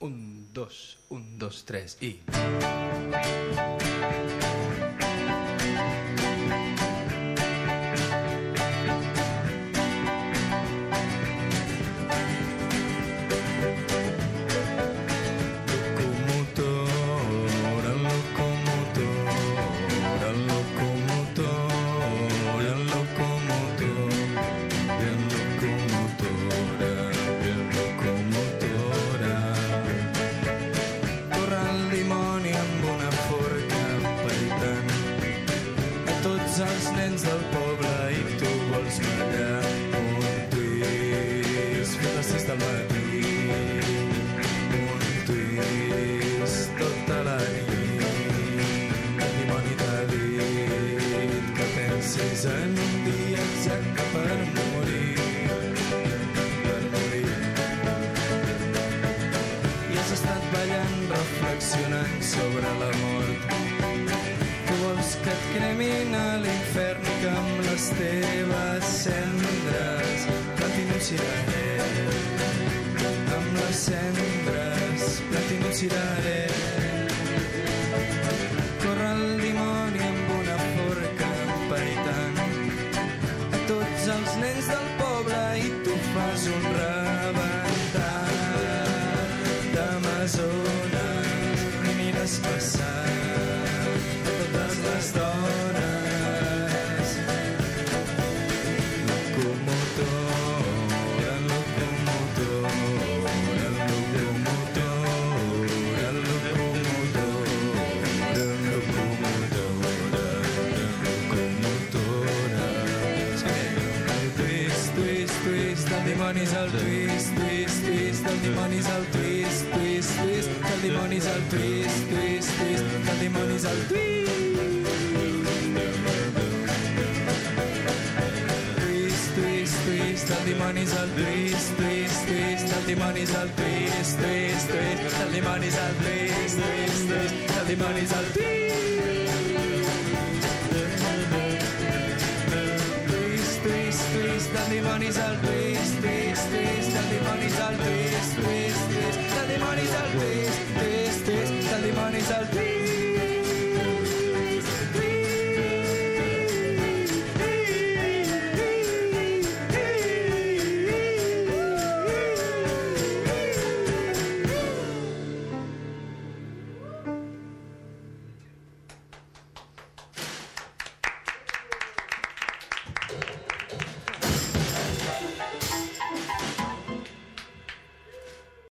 Un, dos, un, dos, tres i... els nens del poble i tu vols ballar un twist. Fins a les sis del matí un twist tota la nit. El dimoni t'ha dit que pensis en un dia exacte per morir. Per morir. I has estat ballant reflexionant sobre la mort vols que et cremin a l'infern que amb les teves cendres platinum cireré amb les cendres platinum cireré corre el dimoni amb una forca empaitant a tots els nens del poble i tu fas un rebentat dimoni és el twist, twist, twist, el dimoni és el twist, twist, twist, el dimoni és el twist, twist, twist, el dimoni és el twist. Twist, twist, el dimoni és el twist, twist, twist, el dimoni és el twist, twist, twist, el dimoni és el twist, twist, twist, el dimoni és el. Twist, dimoni és el twist, twist, twist, el dimoni és el twist, twist, twist, el dimoni és el twist.